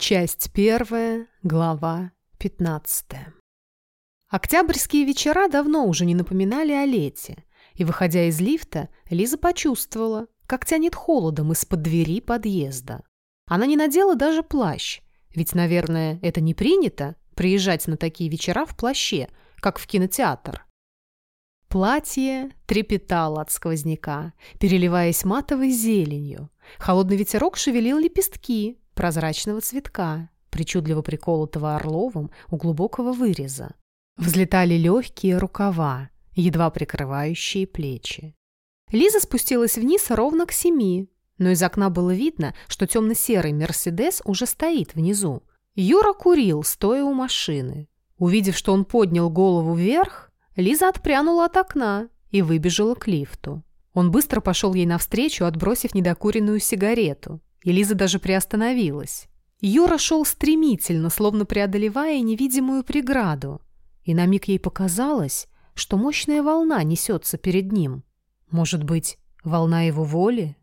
Часть первая, глава пятнадцатая. Октябрьские вечера давно уже не напоминали о лете, и, выходя из лифта, Лиза почувствовала, как тянет холодом из-под двери подъезда. Она не надела даже плащ, ведь, наверное, это не принято приезжать на такие вечера в плаще, как в кинотеатр. Платье трепетало от сквозняка, переливаясь матовой зеленью. Холодный ветерок шевелил лепестки прозрачного цветка, причудливо приколотого орловым у глубокого выреза. Взлетали легкие рукава, едва прикрывающие плечи. Лиза спустилась вниз ровно к семи, но из окна было видно, что темно-серый «Мерседес» уже стоит внизу. Юра курил, стоя у машины. Увидев, что он поднял голову вверх, Лиза отпрянула от окна и выбежала к лифту. Он быстро пошел ей навстречу, отбросив недокуренную сигарету. И даже приостановилась. Юра шел стремительно, словно преодолевая невидимую преграду. И на миг ей показалось, что мощная волна несется перед ним. Может быть, волна его воли?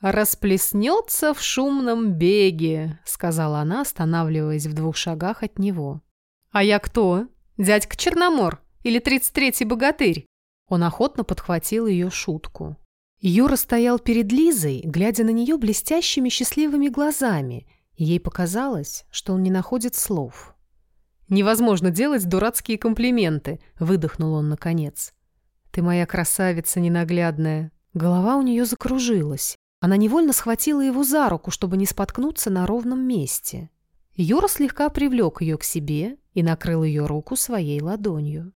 «Расплеснется в шумном беге», — сказала она, останавливаясь в двух шагах от него. «А я кто? Дядька Черномор или тридцать третий богатырь?» Он охотно подхватил ее шутку. Юра стоял перед Лизой, глядя на нее блестящими счастливыми глазами, ей показалось, что он не находит слов. «Невозможно делать дурацкие комплименты», — выдохнул он наконец. «Ты моя красавица ненаглядная». Голова у нее закружилась. Она невольно схватила его за руку, чтобы не споткнуться на ровном месте. Юра слегка привлек ее к себе и накрыл ее руку своей ладонью.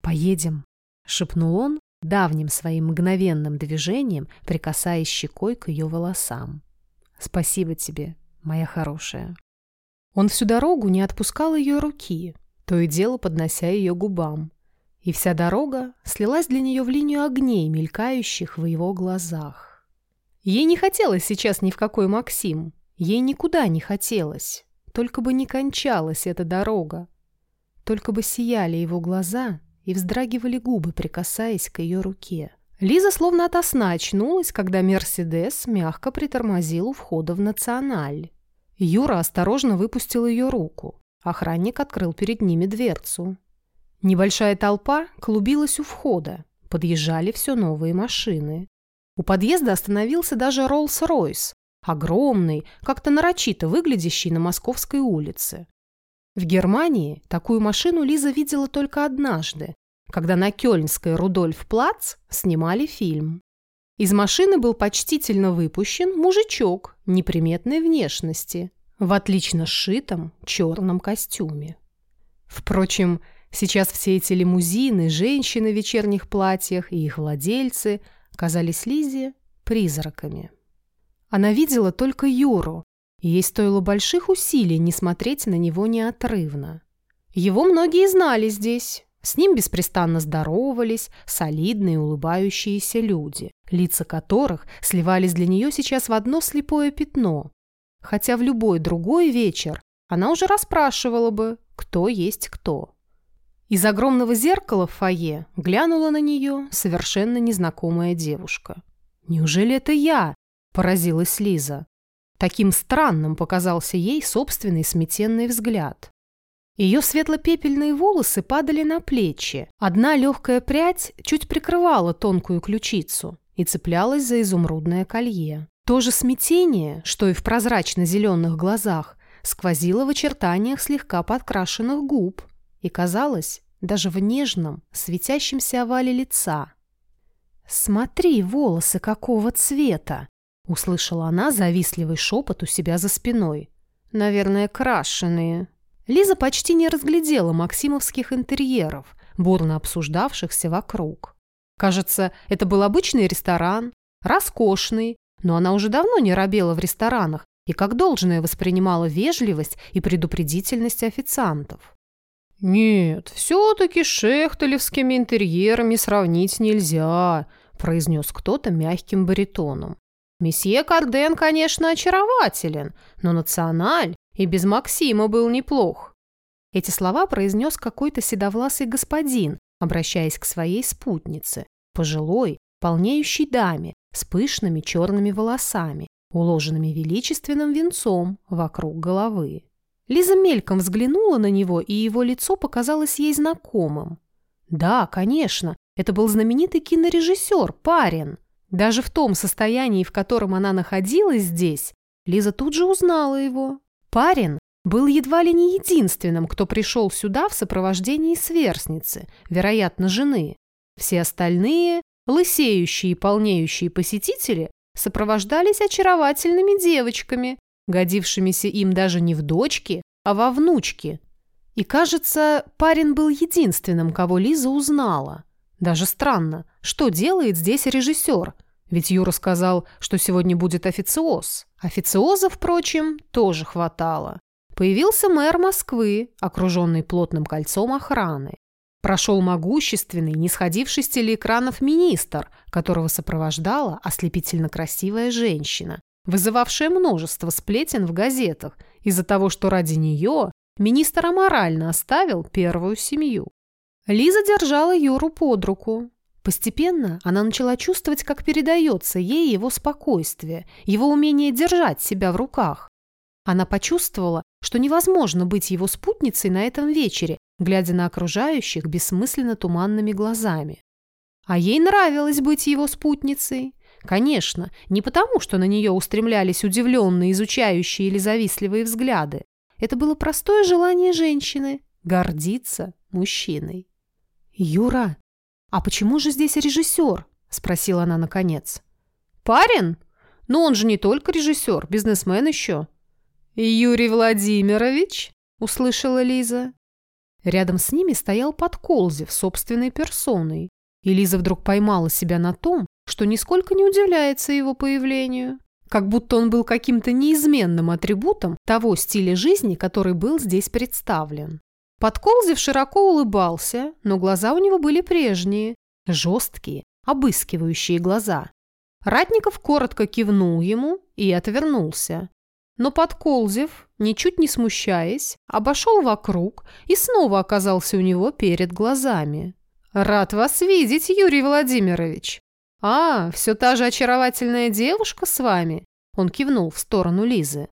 «Поедем», — шепнул он, давним своим мгновенным движением прикасаясь щекой к ее волосам. «Спасибо тебе, моя хорошая». Он всю дорогу не отпускал ее руки, то и дело поднося ее губам. И вся дорога слилась для нее в линию огней, мелькающих в его глазах. Ей не хотелось сейчас ни в какой Максим. Ей никуда не хотелось. Только бы не кончалась эта дорога. Только бы сияли его глаза и вздрагивали губы, прикасаясь к ее руке. Лиза словно ото сна очнулась, когда «Мерседес» мягко притормозил у входа в «Националь». Юра осторожно выпустил ее руку. Охранник открыл перед ними дверцу. Небольшая толпа клубилась у входа. Подъезжали все новые машины. У подъезда остановился даже Роллс-Ройс, огромный, как-то нарочито выглядящий на Московской улице. В Германии такую машину Лиза видела только однажды, когда на Кёльнской Рудольф-Плац снимали фильм. Из машины был почтительно выпущен мужичок неприметной внешности в отлично сшитом черном костюме. Впрочем, сейчас все эти лимузины, женщины в вечерних платьях и их владельцы казались Лизе призраками. Она видела только Юру, ей стоило больших усилий не смотреть на него неотрывно. Его многие знали здесь, с ним беспрестанно здоровались солидные улыбающиеся люди, лица которых сливались для нее сейчас в одно слепое пятно. Хотя в любой другой вечер она уже расспрашивала бы, кто есть кто. Из огромного зеркала в фойе глянула на нее совершенно незнакомая девушка. «Неужели это я?» – поразилась Лиза. Таким странным показался ей собственный сметенный взгляд. Ее светло-пепельные волосы падали на плечи. Одна легкая прядь чуть прикрывала тонкую ключицу и цеплялась за изумрудное колье. То же смятение, что и в прозрачно-зеленых глазах, сквозило в очертаниях слегка подкрашенных губ и казалось даже в нежном, светящемся овале лица. «Смотри, волосы какого цвета!» — услышала она завистливый шепот у себя за спиной. «Наверное, крашеные», Лиза почти не разглядела максимовских интерьеров, бурно обсуждавшихся вокруг. Кажется, это был обычный ресторан, роскошный, но она уже давно не робела в ресторанах и как должное воспринимала вежливость и предупредительность официантов. «Нет, все-таки шехтелевскими интерьерами сравнить нельзя», произнес кто-то мягким баритоном. «Месье Карден, конечно, очарователен, но националь и без Максима был неплох. Эти слова произнес какой-то седовласый господин, обращаясь к своей спутнице, пожилой, полнеющей даме, с пышными черными волосами, уложенными величественным венцом вокруг головы. Лиза мельком взглянула на него, и его лицо показалось ей знакомым. Да, конечно, это был знаменитый кинорежиссер, парень. Даже в том состоянии, в котором она находилась здесь, Лиза тут же узнала его. Парень был едва ли не единственным, кто пришел сюда в сопровождении сверстницы, вероятно, жены. Все остальные, лысеющие и полнеющие посетители, сопровождались очаровательными девочками, годившимися им даже не в дочки, а во внучки. И, кажется, парень был единственным, кого Лиза узнала. Даже странно, что делает здесь режиссер? Ведь Юра сказал, что сегодня будет официоз. Официоза, впрочем, тоже хватало. Появился мэр Москвы, окруженный плотным кольцом охраны. Прошел могущественный, не сходивший с телеэкранов министр, которого сопровождала ослепительно красивая женщина, вызывавшая множество сплетен в газетах из-за того, что ради нее министр аморально оставил первую семью. Лиза держала Юру под руку. Постепенно она начала чувствовать, как передается ей его спокойствие, его умение держать себя в руках. Она почувствовала, что невозможно быть его спутницей на этом вечере, глядя на окружающих бессмысленно туманными глазами. А ей нравилось быть его спутницей. Конечно, не потому, что на нее устремлялись удивленные, изучающие или завистливые взгляды. Это было простое желание женщины – гордиться мужчиной. «Юра, а почему же здесь режиссер?» – спросила она наконец. «Парень? Но он же не только режиссер, бизнесмен еще». «Юрий Владимирович?» – услышала Лиза. Рядом с ними стоял Подколзев собственной персоной, и Лиза вдруг поймала себя на том, что нисколько не удивляется его появлению, как будто он был каким-то неизменным атрибутом того стиля жизни, который был здесь представлен. Подколзев широко улыбался, но глаза у него были прежние, жесткие, обыскивающие глаза. Ратников коротко кивнул ему и отвернулся. Но Подколзев, ничуть не смущаясь, обошел вокруг и снова оказался у него перед глазами. «Рад вас видеть, Юрий Владимирович!» «А, все та же очаровательная девушка с вами?» Он кивнул в сторону Лизы.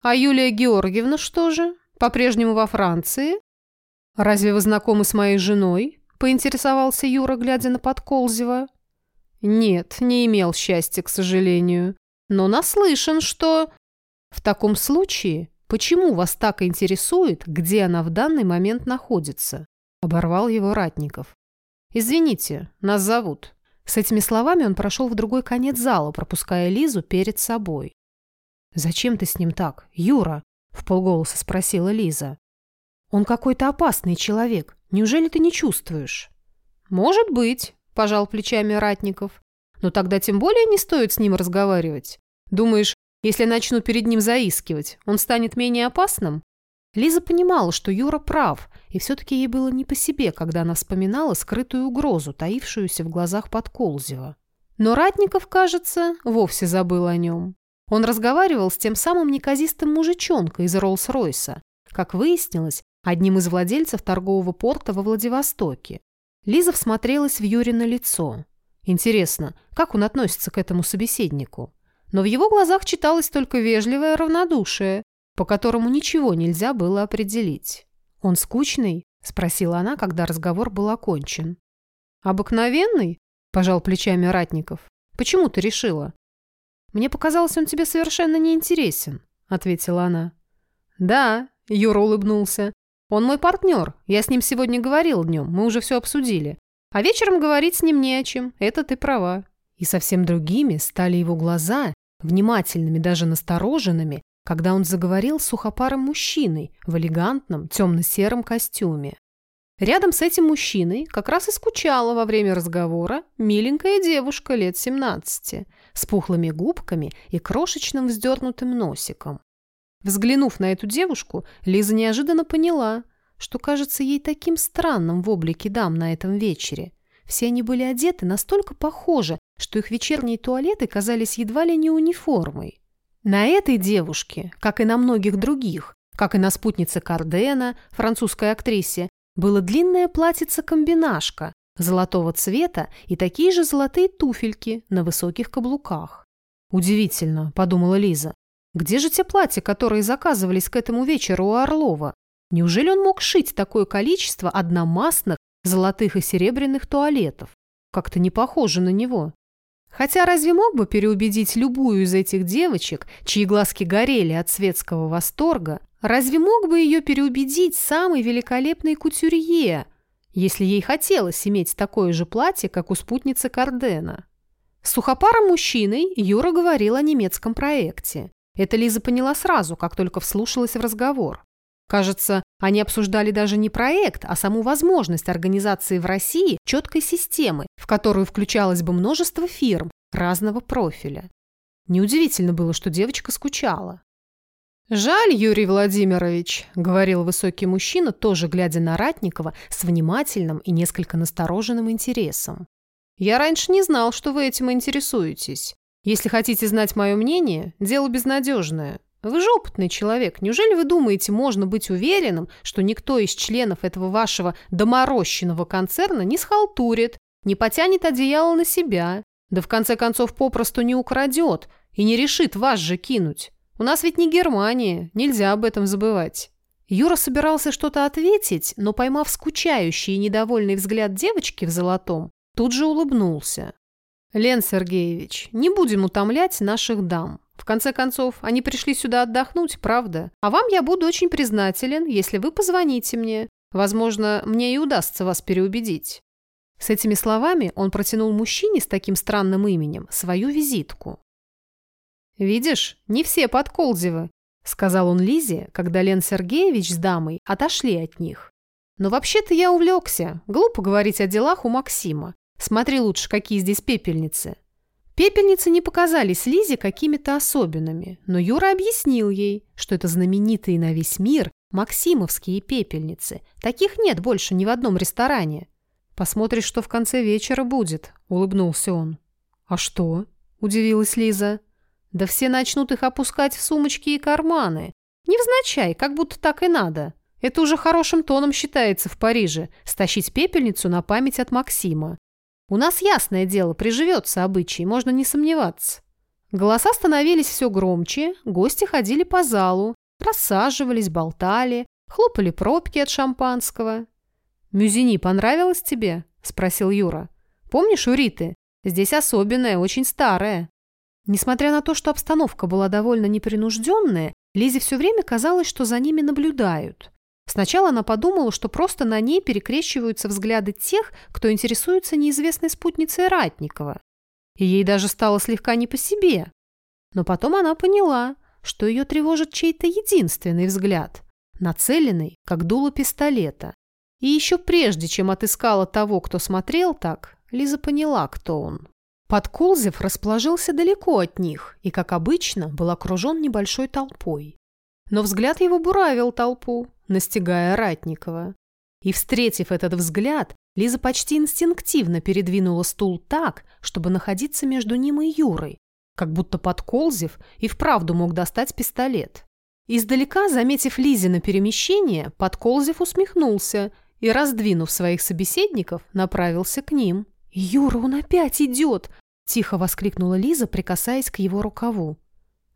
«А Юлия Георгиевна что же? По-прежнему во Франции?» «Разве вы знакомы с моей женой?» поинтересовался Юра, глядя на Подколзева. «Нет, не имел счастья, к сожалению. Но наслышан, что...» «В таком случае, почему вас так интересует, где она в данный момент находится?» Оборвал его Ратников. «Извините, нас зовут». С этими словами он прошел в другой конец зала, пропуская Лизу перед собой. «Зачем ты с ним так, Юра?» – в полголоса спросила Лиза. «Он какой-то опасный человек. Неужели ты не чувствуешь?» «Может быть», – пожал плечами Ратников. «Но тогда тем более не стоит с ним разговаривать. Думаешь, если начну перед ним заискивать, он станет менее опасным?» Лиза понимала, что Юра прав, и все-таки ей было не по себе, когда она вспоминала скрытую угрозу, таившуюся в глазах Подколзева. Но Ратников, кажется, вовсе забыл о нем. Он разговаривал с тем самым неказистым мужичонкой из Роллс-Ройса, как выяснилось, одним из владельцев торгового порта во Владивостоке. Лиза всмотрелась в Юрина лицо. Интересно, как он относится к этому собеседнику? Но в его глазах читалось только вежливое равнодушие, по которому ничего нельзя было определить. «Он скучный?» – спросила она, когда разговор был окончен. «Обыкновенный?» – пожал плечами Ратников. «Почему ты решила?» «Мне показалось, он тебе совершенно неинтересен», – ответила она. «Да», – Юра улыбнулся. «Он мой партнер. Я с ним сегодня говорил днем, мы уже все обсудили. А вечером говорить с ним не о чем. Это ты права». И совсем другими стали его глаза, внимательными, даже настороженными, когда он заговорил с сухопарым мужчиной в элегантном темно-сером костюме. Рядом с этим мужчиной как раз и скучала во время разговора миленькая девушка лет 17 с пухлыми губками и крошечным вздернутым носиком. Взглянув на эту девушку, Лиза неожиданно поняла, что кажется ей таким странным в облике дам на этом вечере. Все они были одеты настолько похоже, что их вечерние туалеты казались едва ли не униформой. На этой девушке, как и на многих других, как и на спутнице Кардена, французской актрисе, было длинное платьице-комбинашка, золотого цвета и такие же золотые туфельки на высоких каблуках. Удивительно, подумала Лиза. Где же те платья, которые заказывались к этому вечеру у Орлова? Неужели он мог шить такое количество одномастных золотых и серебряных туалетов? Как-то не похоже на него. Хотя разве мог бы переубедить любую из этих девочек, чьи глазки горели от светского восторга, разве мог бы ее переубедить самый великолепный кутюрье, если ей хотелось иметь такое же платье, как у спутницы Кардена? С сухопаром мужчиной Юра говорил о немецком проекте. Это Лиза поняла сразу, как только вслушалась в разговор. Кажется, они обсуждали даже не проект, а саму возможность организации в России четкой системы, в которую включалось бы множество фирм разного профиля. Неудивительно было, что девочка скучала. «Жаль, Юрий Владимирович», — говорил высокий мужчина, тоже глядя на Ратникова с внимательным и несколько настороженным интересом. «Я раньше не знал, что вы этим интересуетесь. Если хотите знать мое мнение, дело безнадежное. Вы же опытный человек. Неужели вы думаете, можно быть уверенным, что никто из членов этого вашего доморощенного концерна не схалтурит, не потянет одеяло на себя, да в конце концов попросту не украдет и не решит вас же кинуть? У нас ведь не Германия, нельзя об этом забывать». Юра собирался что-то ответить, но, поймав скучающий и недовольный взгляд девочки в золотом, тут же улыбнулся. «Лен Сергеевич, не будем утомлять наших дам. В конце концов, они пришли сюда отдохнуть, правда? А вам я буду очень признателен, если вы позвоните мне. Возможно, мне и удастся вас переубедить». С этими словами он протянул мужчине с таким странным именем свою визитку. «Видишь, не все подколзевы», — сказал он Лизе, когда Лен Сергеевич с дамой отошли от них. «Но вообще-то я увлекся. Глупо говорить о делах у Максима. Смотри лучше, какие здесь пепельницы. Пепельницы не показались Лизе какими-то особенными, но Юра объяснил ей, что это знаменитые на весь мир максимовские пепельницы. Таких нет больше ни в одном ресторане. «Посмотришь, что в конце вечера будет», — улыбнулся он. «А что?» — удивилась Лиза. «Да все начнут их опускать в сумочки и карманы. Невзначай, как будто так и надо. Это уже хорошим тоном считается в Париже — стащить пепельницу на память от Максима. У нас, ясное дело, приживется обычай, можно не сомневаться. Голоса становились все громче, гости ходили по залу, рассаживались, болтали, хлопали пробки от шампанского. «Мюзини понравилось тебе?» – спросил Юра. «Помнишь у Риты? Здесь особенная, очень старая». Несмотря на то, что обстановка была довольно непринужденная, Лизе все время казалось, что за ними наблюдают. Сначала она подумала, что просто на ней перекрещиваются взгляды тех, кто интересуется неизвестной спутницей Ратникова. И ей даже стало слегка не по себе. Но потом она поняла, что ее тревожит чей-то единственный взгляд, нацеленный, как дуло пистолета. И еще прежде, чем отыскала того, кто смотрел так, Лиза поняла, кто он. Подкулзев расположился далеко от них и, как обычно, был окружен небольшой толпой. Но взгляд его буравил толпу, настигая Ратникова. И, встретив этот взгляд, Лиза почти инстинктивно передвинула стул так, чтобы находиться между ним и Юрой, как будто подколзив и вправду мог достать пистолет. Издалека, заметив Лизина перемещение, подколзив усмехнулся и, раздвинув своих собеседников, направился к ним. «Юра, он опять идет!» – тихо воскликнула Лиза, прикасаясь к его рукаву.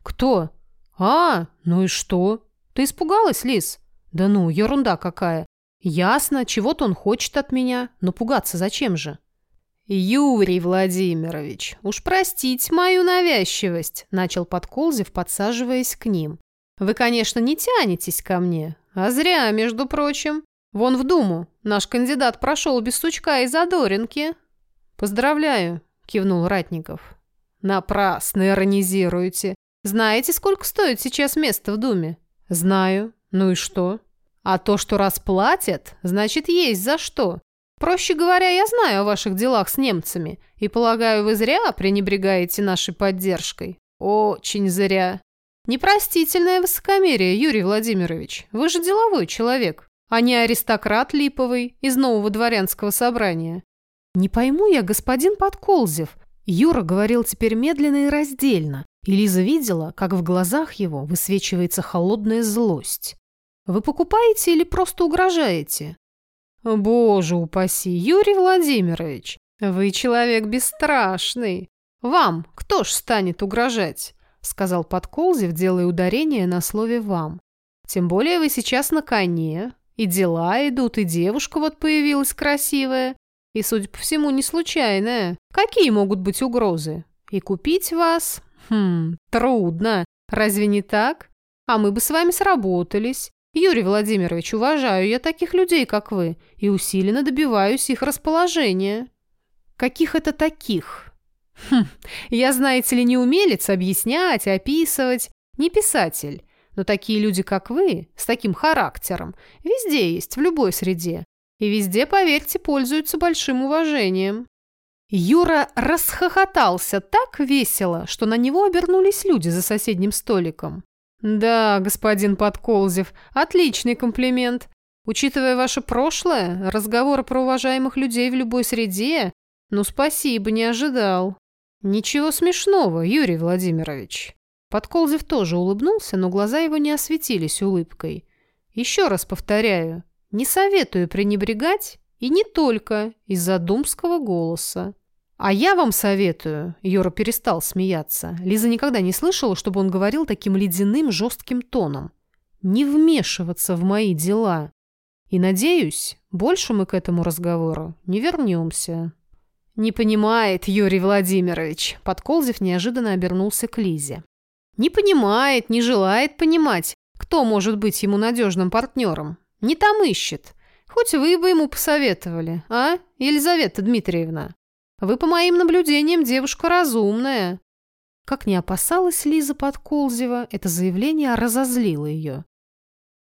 «Кто?» «А, ну и что? Ты испугалась, Лиз?» «Да ну, ерунда какая. Ясно, чего-то он хочет от меня, но пугаться зачем же?» «Юрий Владимирович, уж простите мою навязчивость», – начал Подколзев, подсаживаясь к ним. «Вы, конечно, не тянетесь ко мне, а зря, между прочим. Вон в Думу наш кандидат прошел без сучка и задоринки». «Поздравляю», – кивнул Ратников. «Напрасно иронизируете. Знаете, сколько стоит сейчас место в Думе? Знаю. Ну и что? А то, что расплатят, значит, есть за что. Проще говоря, я знаю о ваших делах с немцами, и, полагаю, вы зря пренебрегаете нашей поддержкой. Очень зря. Непростительное высокомерие, Юрий Владимирович. Вы же деловой человек, а не аристократ липовый из нового дворянского собрания. Не пойму я, господин Подколзев. Юра говорил теперь медленно и раздельно, и Лиза видела, как в глазах его высвечивается холодная злость. «Вы покупаете или просто угрожаете?» «Боже упаси, Юрий Владимирович, вы человек бесстрашный. «Вам кто ж станет угрожать?» — сказал Подколзев, делая ударение на слове «вам». «Тем более вы сейчас на коне, и дела идут, и девушка вот появилась красивая, и, судя по всему, не случайная. Какие могут быть угрозы? И купить вас? Хм, трудно. Разве не так? А мы бы с вами сработались. Юрий Владимирович, уважаю я таких людей, как вы, и усиленно добиваюсь их расположения. Каких это таких? Хм, я, знаете ли, не умелец объяснять, описывать, не писатель. Но такие люди, как вы, с таким характером, везде есть, в любой среде. И везде, поверьте, пользуются большим уважением. Юра расхохотался так весело, что на него обернулись люди за соседним столиком. «Да, господин Подколзев, отличный комплимент. Учитывая ваше прошлое, разговоры про уважаемых людей в любой среде, ну спасибо, не ожидал». «Ничего смешного, Юрий Владимирович». Подколзев тоже улыбнулся, но глаза его не осветились улыбкой. «Еще раз повторяю, не советую пренебрегать и не только из-за думского голоса. А я вам советую, Юра перестал смеяться. Лиза никогда не слышала, чтобы он говорил таким ледяным жестким тоном. Не вмешиваться в мои дела. И надеюсь, больше мы к этому разговору не вернемся. «Не понимает Юрий Владимирович», — Подколзев неожиданно обернулся к Лизе. «Не понимает, не желает понимать, кто может быть ему надежным партнером. Не там ищет. Хоть вы бы ему посоветовали, а, Елизавета Дмитриевна? Вы, по моим наблюдениям, девушка разумная». Как не опасалась Лиза Подколзева, это заявление разозлило ее.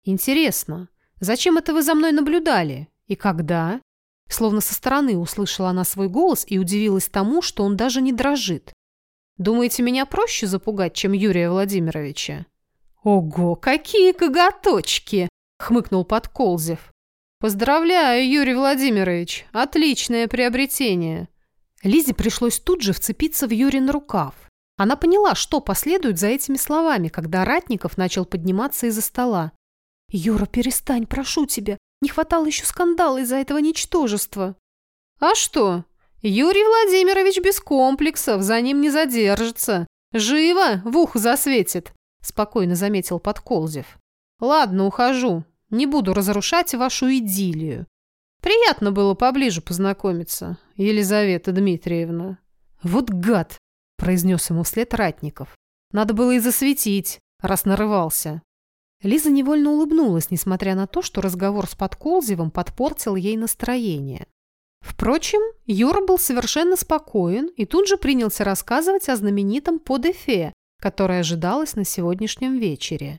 «Интересно, зачем это вы за мной наблюдали? И когда?» Словно со стороны услышала она свой голос и удивилась тому, что он даже не дрожит. «Думаете, меня проще запугать, чем Юрия Владимировича?» «Ого, какие коготочки!» — хмыкнул Подколзев. «Поздравляю, Юрий Владимирович! Отличное приобретение!» Лизе пришлось тут же вцепиться в Юрин рукав. Она поняла, что последует за этими словами, когда Ратников начал подниматься из-за стола. «Юра, перестань, прошу тебя. Не хватало еще скандала из-за этого ничтожества. А что? Юрий Владимирович без комплексов, за ним не задержится. Живо в ухо засветит, спокойно заметил Подколзев. Ладно, ухожу. Не буду разрушать вашу идиллию. Приятно было поближе познакомиться, Елизавета Дмитриевна. Вот гад, произнес ему вслед Ратников. Надо было и засветить, раз нарывался. Лиза невольно улыбнулась, несмотря на то, что разговор с Подколзевым подпортил ей настроение. Впрочем, Юра был совершенно спокоен и тут же принялся рассказывать о знаменитом подефе, которое ожидалось на сегодняшнем вечере.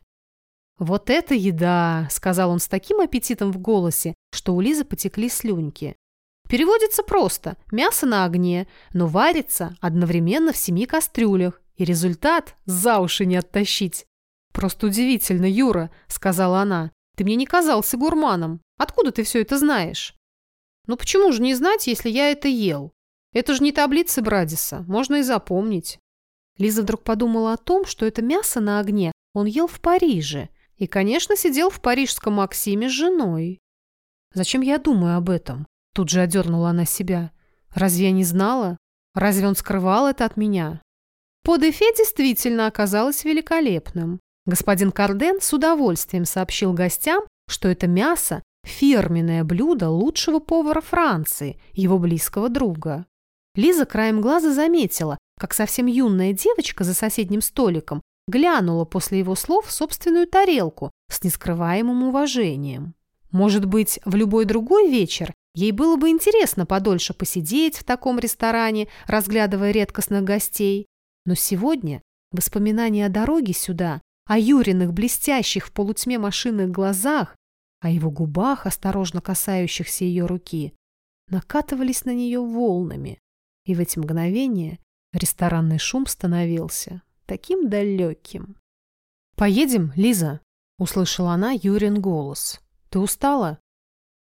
«Вот это еда!» – сказал он с таким аппетитом в голосе, что у Лизы потекли слюньки. Переводится просто – мясо на огне, но варится одновременно в семи кастрюлях, и результат за уши не оттащить. «Просто удивительно, Юра», — сказала она. «Ты мне не казался гурманом. Откуда ты все это знаешь?» «Ну почему же не знать, если я это ел? Это же не таблицы Брадиса, можно и запомнить». Лиза вдруг подумала о том, что это мясо на огне он ел в Париже и, конечно, сидел в парижском Максиме с женой. «Зачем я думаю об этом?» Тут же одернула она себя. «Разве я не знала? Разве он скрывал это от меня?» Подефе действительно оказалось великолепным. Господин Карден с удовольствием сообщил гостям, что это мясо – фирменное блюдо лучшего повара Франции, его близкого друга. Лиза краем глаза заметила, как совсем юная девочка за соседним столиком глянула после его слов в собственную тарелку с нескрываемым уважением. Может быть, в любой другой вечер ей было бы интересно подольше посидеть в таком ресторане, разглядывая редкостных гостей. Но сегодня воспоминания о дороге сюда о Юриных блестящих в полутьме машинных глазах, о его губах, осторожно касающихся ее руки, накатывались на нее волнами, и в эти мгновения ресторанный шум становился таким далеким. «Поедем, Лиза?» — услышала она Юрин голос. «Ты устала?»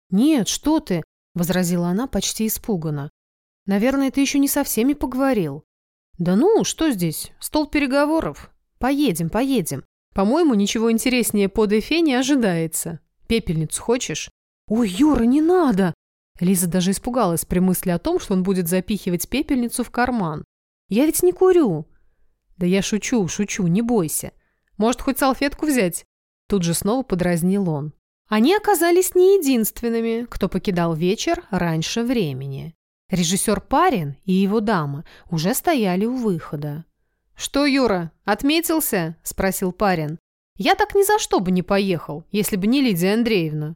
«Нет, что ты!» — возразила она почти испуганно. «Наверное, ты еще не со всеми поговорил». «Да ну, что здесь? Стол переговоров. Поедем, поедем. По-моему, ничего интереснее под эфе не ожидается. Пепельницу хочешь? Ой, Юра, не надо! Лиза даже испугалась при мысли о том, что он будет запихивать пепельницу в карман. Я ведь не курю». «Да я шучу, шучу, не бойся. Может, хоть салфетку взять?» Тут же снова подразнил он. Они оказались не единственными, кто покидал вечер раньше времени. Режиссер Парин и его дама уже стояли у выхода. «Что, Юра, отметился?» – спросил Парин. «Я так ни за что бы не поехал, если бы не Лидия Андреевна».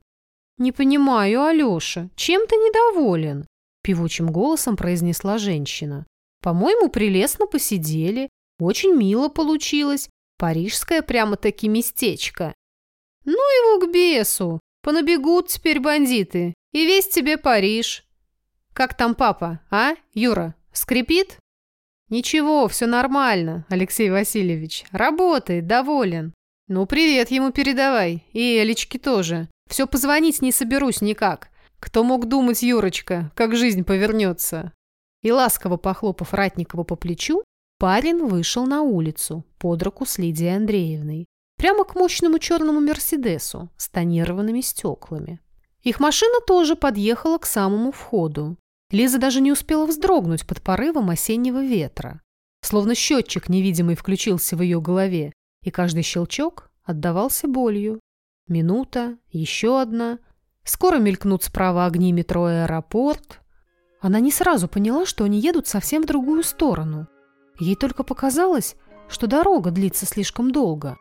«Не понимаю, Алёша, чем ты недоволен?» – певучим голосом произнесла женщина. «По-моему, прелестно посидели, очень мило получилось, парижское прямо-таки местечко». «Ну его к бесу! Понабегут теперь бандиты, и весь тебе Париж!» «Как там папа, а, Юра, скрипит?» «Ничего, все нормально, Алексей Васильевич. Работает, доволен. Ну, привет ему передавай. И Элечке тоже. Все позвонить не соберусь никак. Кто мог думать, Юрочка, как жизнь повернется?» И ласково похлопав Ратникова по плечу, парень вышел на улицу под руку с Лидией Андреевной. Прямо к мощному черному Мерседесу с тонированными стеклами. Их машина тоже подъехала к самому входу. Лиза даже не успела вздрогнуть под порывом осеннего ветра. Словно счетчик невидимый включился в ее голове, и каждый щелчок отдавался болью. Минута, еще одна. Скоро мелькнут справа огни метро и аэропорт. Она не сразу поняла, что они едут совсем в другую сторону. Ей только показалось, что дорога длится слишком долго.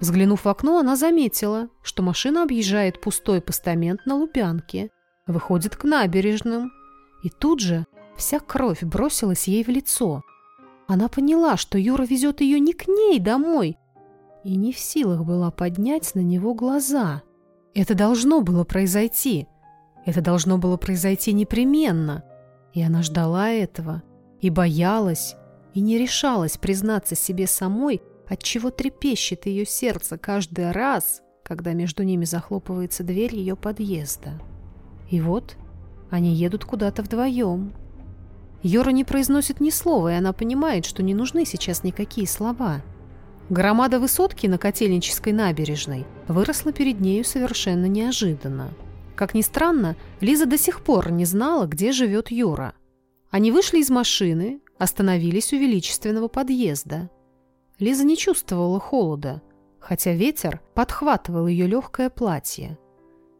Взглянув в окно, она заметила, что машина объезжает пустой постамент на Лубянке, выходит к набережным, и тут же вся кровь бросилась ей в лицо. Она поняла, что Юра везет ее не к ней домой, и не в силах была поднять на него глаза. Это должно было произойти. Это должно было произойти непременно. И она ждала этого, и боялась, и не решалась признаться себе самой, от чего трепещет ее сердце каждый раз, когда между ними захлопывается дверь ее подъезда. И вот они едут куда-то вдвоем. Йора не произносит ни слова, и она понимает, что не нужны сейчас никакие слова. Громада высотки на Котельнической набережной выросла перед нею совершенно неожиданно. Как ни странно, Лиза до сих пор не знала, где живет Юра. Они вышли из машины, остановились у величественного подъезда. Лиза не чувствовала холода, хотя ветер подхватывал ее легкое платье.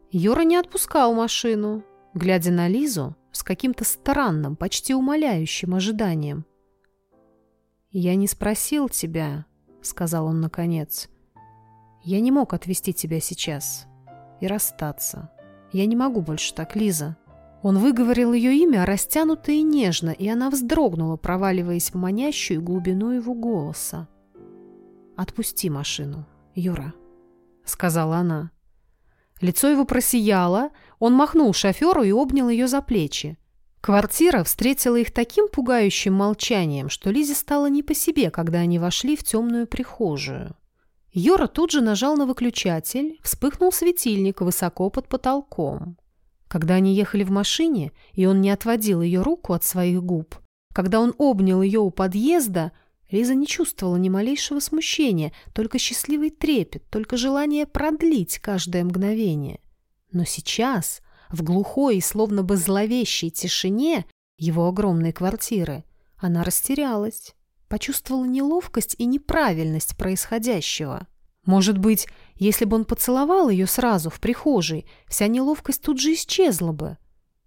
Юра не отпускал машину, глядя на Лизу с каким-то странным, почти умоляющим ожиданием. «Я не спросил тебя», — сказал он наконец. «Я не мог отвезти тебя сейчас и расстаться. Я не могу больше так, Лиза». Он выговорил ее имя растянуто и нежно, и она вздрогнула, проваливаясь в манящую глубину его голоса. «Отпусти машину, Юра», — сказала она. Лицо его просияло, он махнул шоферу и обнял ее за плечи. Квартира встретила их таким пугающим молчанием, что Лизе стало не по себе, когда они вошли в темную прихожую. Юра тут же нажал на выключатель, вспыхнул светильник высоко под потолком. Когда они ехали в машине, и он не отводил ее руку от своих губ, когда он обнял ее у подъезда, Лиза не чувствовала ни малейшего смущения, только счастливый трепет, только желание продлить каждое мгновение. Но сейчас, в глухой и словно бы зловещей тишине его огромной квартиры, она растерялась, почувствовала неловкость и неправильность происходящего. Может быть, если бы он поцеловал ее сразу в прихожей, вся неловкость тут же исчезла бы.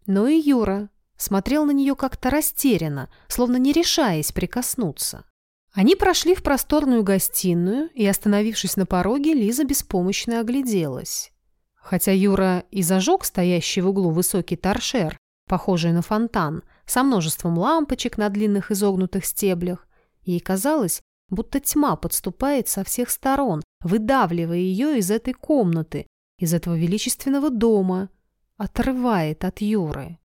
Но и Юра смотрел на нее как-то растерянно, словно не решаясь прикоснуться. Они прошли в просторную гостиную, и, остановившись на пороге, Лиза беспомощно огляделась. Хотя Юра и зажег стоящий в углу высокий торшер, похожий на фонтан, со множеством лампочек на длинных изогнутых стеблях, ей казалось, будто тьма подступает со всех сторон, выдавливая ее из этой комнаты, из этого величественного дома, отрывает от Юры.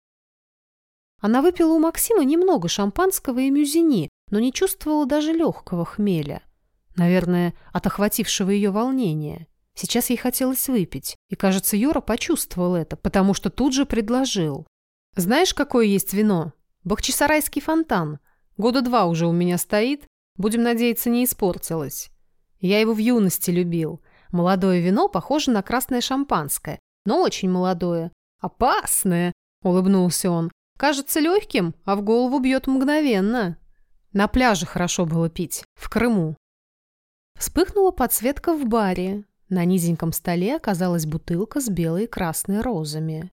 Она выпила у Максима немного шампанского и мюзини, но не чувствовала даже легкого хмеля. Наверное, от охватившего ее волнения. Сейчас ей хотелось выпить, и, кажется, Юра почувствовал это, потому что тут же предложил. «Знаешь, какое есть вино? Бахчисарайский фонтан. Года два уже у меня стоит. Будем надеяться, не испортилось. Я его в юности любил. Молодое вино похоже на красное шампанское, но очень молодое. Опасное!» — улыбнулся он. «Кажется легким, а в голову бьет мгновенно». На пляже хорошо было пить, в Крыму. Вспыхнула подсветка в баре. На низеньком столе оказалась бутылка с белой и красной розами.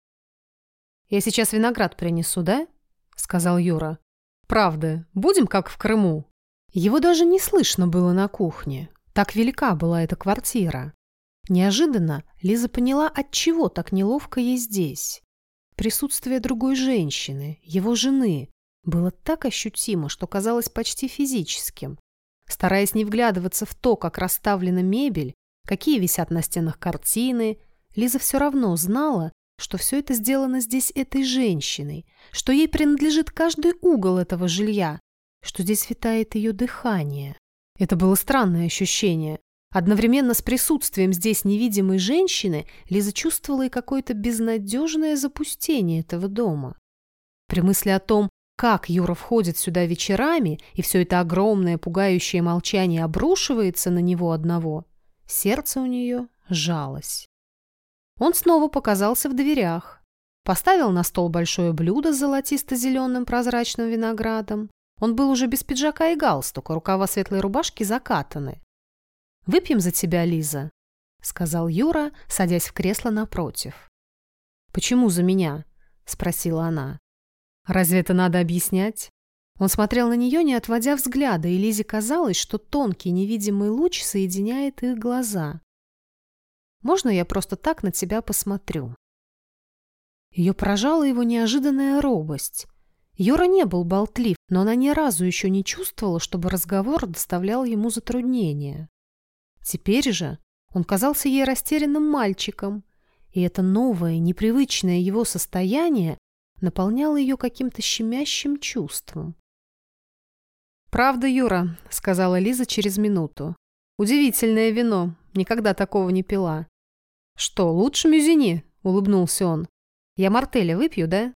«Я сейчас виноград принесу, да?» — сказал Юра. «Правда, будем как в Крыму?» Его даже не слышно было на кухне. Так велика была эта квартира. Неожиданно Лиза поняла, от чего так неловко ей здесь. Присутствие другой женщины, его жены, было так ощутимо, что казалось почти физическим. Стараясь не вглядываться в то, как расставлена мебель, какие висят на стенах картины, Лиза все равно знала, что все это сделано здесь этой женщиной, что ей принадлежит каждый угол этого жилья, что здесь витает ее дыхание. Это было странное ощущение. Одновременно с присутствием здесь невидимой женщины Лиза чувствовала и какое-то безнадежное запустение этого дома. При мысли о том, как Юра входит сюда вечерами, и все это огромное пугающее молчание обрушивается на него одного, сердце у нее жалось. Он снова показался в дверях, поставил на стол большое блюдо с золотисто-зеленым прозрачным виноградом. Он был уже без пиджака и галстука, рукава светлой рубашки закатаны. «Выпьем за тебя, Лиза», — сказал Юра, садясь в кресло напротив. «Почему за меня?» — спросила она. «Разве это надо объяснять?» Он смотрел на нее, не отводя взгляда, и Лизе казалось, что тонкий невидимый луч соединяет их глаза. «Можно я просто так на тебя посмотрю?» Ее поражала его неожиданная робость. Юра не был болтлив, но она ни разу еще не чувствовала, чтобы разговор доставлял ему затруднения. Теперь же он казался ей растерянным мальчиком, и это новое, непривычное его состояние наполняло ее каким-то щемящим чувством. «Правда, Юра», — сказала Лиза через минуту. «Удивительное вино. Никогда такого не пила». «Что, лучше мюзини?» — улыбнулся он. «Я мартеля выпью, да?»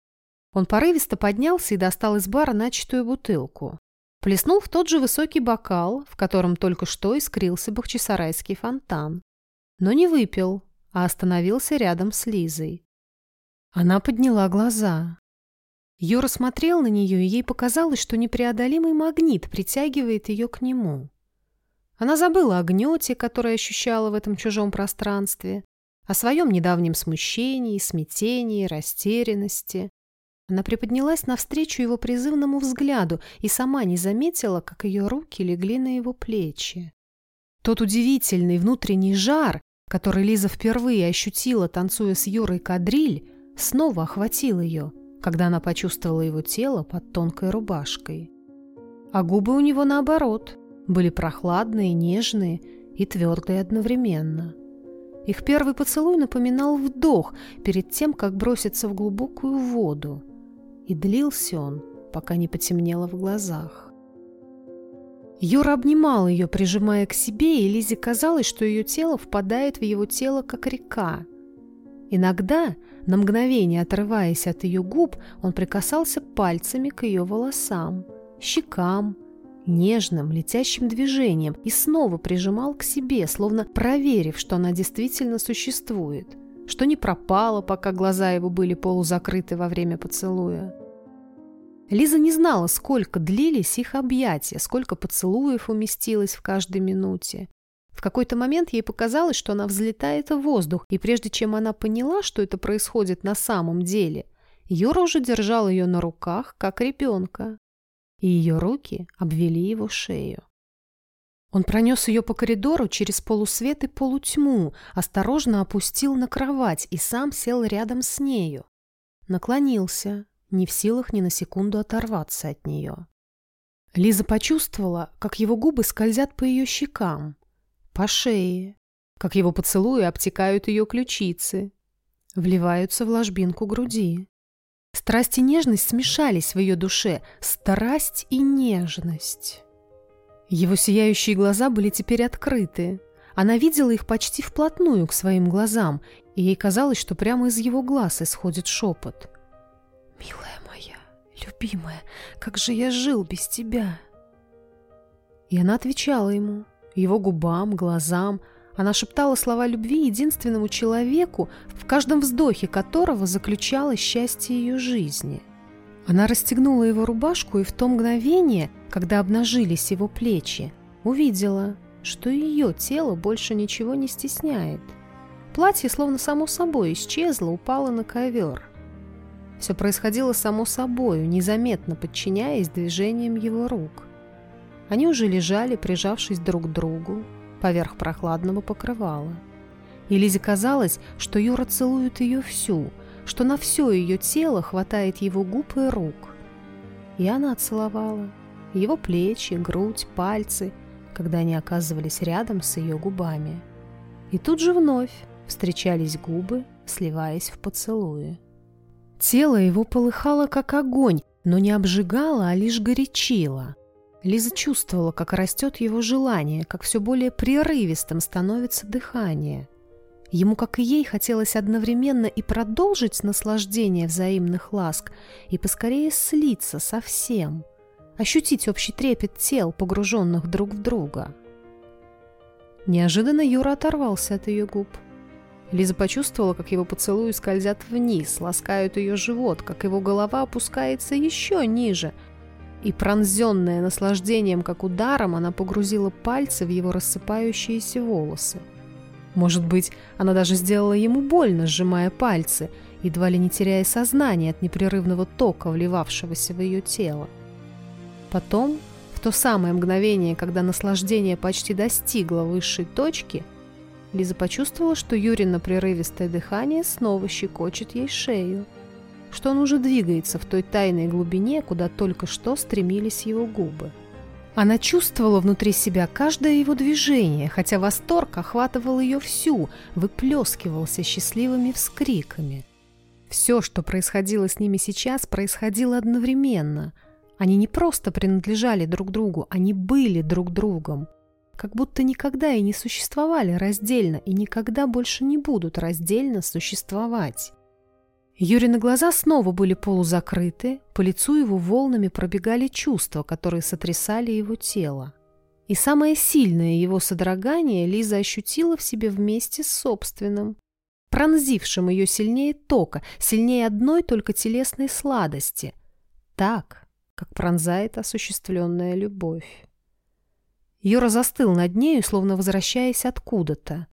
Он порывисто поднялся и достал из бара начатую бутылку. Плеснул в тот же высокий бокал, в котором только что искрился бахчисарайский фонтан. Но не выпил, а остановился рядом с Лизой. Она подняла глаза. Юра смотрел на нее, и ей показалось, что непреодолимый магнит притягивает ее к нему. Она забыла о гнете, которое ощущала в этом чужом пространстве, о своем недавнем смущении, смятении, растерянности. Она приподнялась навстречу его призывному взгляду и сама не заметила, как ее руки легли на его плечи. Тот удивительный внутренний жар, который Лиза впервые ощутила, танцуя с Юрой кадриль, снова охватил ее, когда она почувствовала его тело под тонкой рубашкой. А губы у него, наоборот, были прохладные, нежные и твердые одновременно. Их первый поцелуй напоминал вдох перед тем, как броситься в глубокую воду – и длился он, пока не потемнело в глазах. Юра обнимал ее, прижимая к себе, и Лизе казалось, что ее тело впадает в его тело, как река. Иногда, на мгновение отрываясь от ее губ, он прикасался пальцами к ее волосам, щекам, нежным, летящим движением и снова прижимал к себе, словно проверив, что она действительно существует – что не пропало, пока глаза его были полузакрыты во время поцелуя. Лиза не знала, сколько длились их объятия, сколько поцелуев уместилось в каждой минуте. В какой-то момент ей показалось, что она взлетает в воздух, и прежде чем она поняла, что это происходит на самом деле, Юра уже держал ее на руках, как ребенка, и ее руки обвели его шею. Он пронес ее по коридору через полусвет и полутьму, осторожно опустил на кровать и сам сел рядом с нею. Наклонился, не в силах ни на секунду оторваться от нее. Лиза почувствовала, как его губы скользят по ее щекам, по шее, как его поцелуи обтекают ее ключицы, вливаются в ложбинку груди. Страсть и нежность смешались в ее душе, страсть и нежность. Его сияющие глаза были теперь открыты. Она видела их почти вплотную к своим глазам, и ей казалось, что прямо из его глаз исходит шепот. «Милая моя, любимая, как же я жил без тебя!» И она отвечала ему, его губам, глазам. Она шептала слова любви единственному человеку, в каждом вздохе которого заключалось счастье ее жизни. Она расстегнула его рубашку и в то мгновение, когда обнажились его плечи, увидела, что ее тело больше ничего не стесняет. Платье словно само собой исчезло, упало на ковер. Все происходило само собою, незаметно подчиняясь движениям его рук. Они уже лежали, прижавшись друг к другу, поверх прохладного покрывала. И Лизе казалось, что Юра целует ее всю, что на все ее тело хватает его губ и рук. И она целовала его плечи, грудь, пальцы, когда они оказывались рядом с ее губами. И тут же вновь встречались губы, сливаясь в поцелуи. Тело его полыхало, как огонь, но не обжигало, а лишь горячило. Лиза чувствовала, как растет его желание, как все более прерывистым становится дыхание. Ему, как и ей, хотелось одновременно и продолжить наслаждение взаимных ласк, и поскорее слиться со всем, ощутить общий трепет тел, погруженных друг в друга. Неожиданно Юра оторвался от ее губ. Лиза почувствовала, как его поцелуи скользят вниз, ласкают ее живот, как его голова опускается еще ниже. И пронзенная наслаждением, как ударом, она погрузила пальцы в его рассыпающиеся волосы. Может быть, она даже сделала ему больно, сжимая пальцы, едва ли не теряя сознание от непрерывного тока, вливавшегося в ее тело. Потом, в то самое мгновение, когда наслаждение почти достигло высшей точки – Лиза почувствовала, что Юрина прерывистое дыхание снова щекочет ей шею, что он уже двигается в той тайной глубине, куда только что стремились его губы. Она чувствовала внутри себя каждое его движение, хотя восторг охватывал ее всю, выплескивался счастливыми вскриками. Все, что происходило с ними сейчас, происходило одновременно. Они не просто принадлежали друг другу, они были друг другом как будто никогда и не существовали раздельно и никогда больше не будут раздельно существовать. Юрины глаза снова были полузакрыты, по лицу его волнами пробегали чувства, которые сотрясали его тело. И самое сильное его содрогание Лиза ощутила в себе вместе с собственным, пронзившим ее сильнее тока, сильнее одной только телесной сладости, так, как пронзает осуществленная любовь. Юра застыл над нею, словно возвращаясь откуда-то.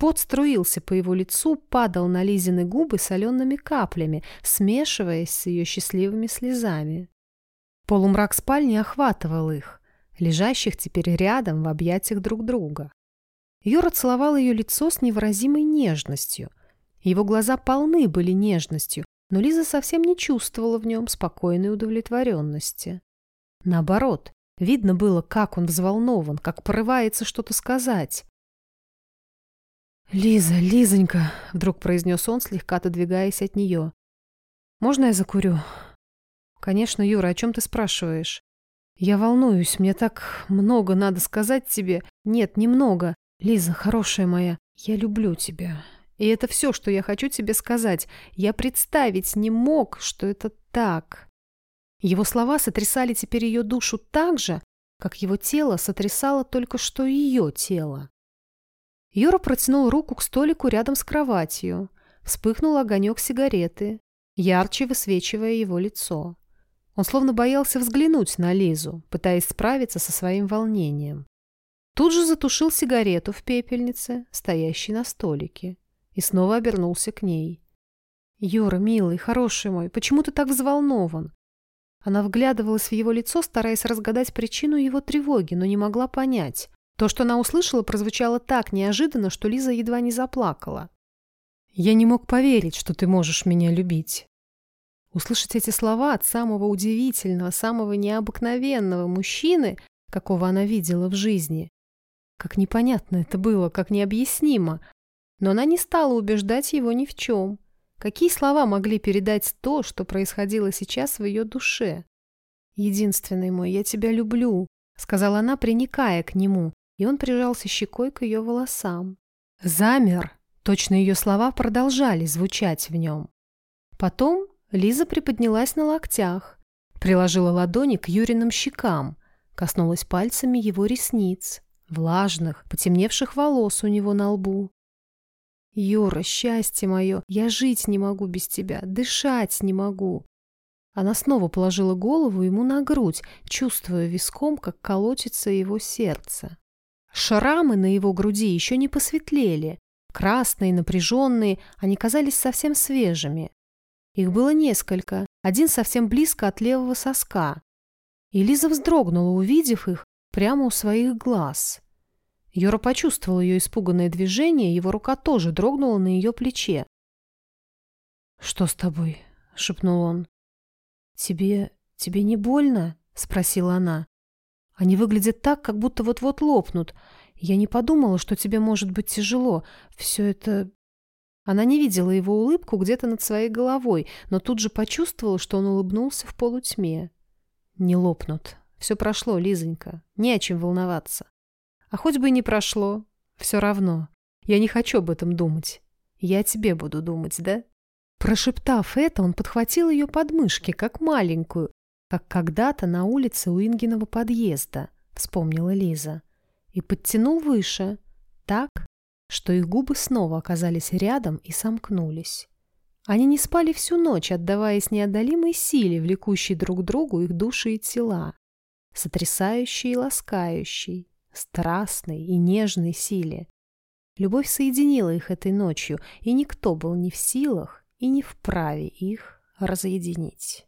Пот струился по его лицу, падал на Лизины губы солеными каплями, смешиваясь с ее счастливыми слезами. Полумрак спальни охватывал их, лежащих теперь рядом в объятиях друг друга. Юра целовал ее лицо с невыразимой нежностью. Его глаза полны были нежностью, но Лиза совсем не чувствовала в нем спокойной удовлетворенности. Наоборот, Видно было, как он взволнован, как порывается что-то сказать. «Лиза, Лизонька!» — вдруг произнес он, слегка отодвигаясь от нее. «Можно я закурю?» «Конечно, Юра, о чем ты спрашиваешь?» «Я волнуюсь, мне так много надо сказать тебе. Нет, немного. Лиза, хорошая моя, я люблю тебя. И это все, что я хочу тебе сказать. Я представить не мог, что это так. Его слова сотрясали теперь ее душу так же, как его тело сотрясало только что ее тело. Юра протянул руку к столику рядом с кроватью. Вспыхнул огонек сигареты, ярче высвечивая его лицо. Он словно боялся взглянуть на Лизу, пытаясь справиться со своим волнением. Тут же затушил сигарету в пепельнице, стоящей на столике, и снова обернулся к ней. «Юра, милый, хороший мой, почему ты так взволнован? Она вглядывалась в его лицо, стараясь разгадать причину его тревоги, но не могла понять. То, что она услышала, прозвучало так неожиданно, что Лиза едва не заплакала. «Я не мог поверить, что ты можешь меня любить». Услышать эти слова от самого удивительного, самого необыкновенного мужчины, какого она видела в жизни. Как непонятно это было, как необъяснимо. Но она не стала убеждать его ни в чем. Какие слова могли передать то, что происходило сейчас в ее душе? «Единственный мой, я тебя люблю», — сказала она, приникая к нему, и он прижался щекой к ее волосам. Замер. Точно ее слова продолжали звучать в нем. Потом Лиза приподнялась на локтях, приложила ладони к Юриным щекам, коснулась пальцами его ресниц, влажных, потемневших волос у него на лбу, Юра, счастье мое, я жить не могу без тебя, дышать не могу. Она снова положила голову ему на грудь, чувствуя виском, как колотится его сердце. Шрамы на его груди еще не посветлели. Красные, напряженные, они казались совсем свежими. Их было несколько, один совсем близко от левого соска. И Лиза вздрогнула, увидев их прямо у своих глаз. Юра почувствовал ее испуганное движение, его рука тоже дрогнула на ее плече. «Что с тобой?» — шепнул он. «Тебе... тебе не больно?» — спросила она. «Они выглядят так, как будто вот-вот лопнут. Я не подумала, что тебе может быть тяжело. Все это...» Она не видела его улыбку где-то над своей головой, но тут же почувствовала, что он улыбнулся в полутьме. «Не лопнут. Все прошло, Лизонька. Не о чем волноваться. А хоть бы и не прошло, все равно. Я не хочу об этом думать. Я о тебе буду думать, да?» Прошептав это, он подхватил ее подмышки, как маленькую, как когда-то на улице у Ингиного подъезда, вспомнила Лиза, и подтянул выше, так, что их губы снова оказались рядом и сомкнулись. Они не спали всю ночь, отдаваясь неодолимой силе, влекущей друг другу их души и тела, сотрясающей и ласкающей, страстной и нежной силе. Любовь соединила их этой ночью, и никто был не в силах и не вправе их разъединить.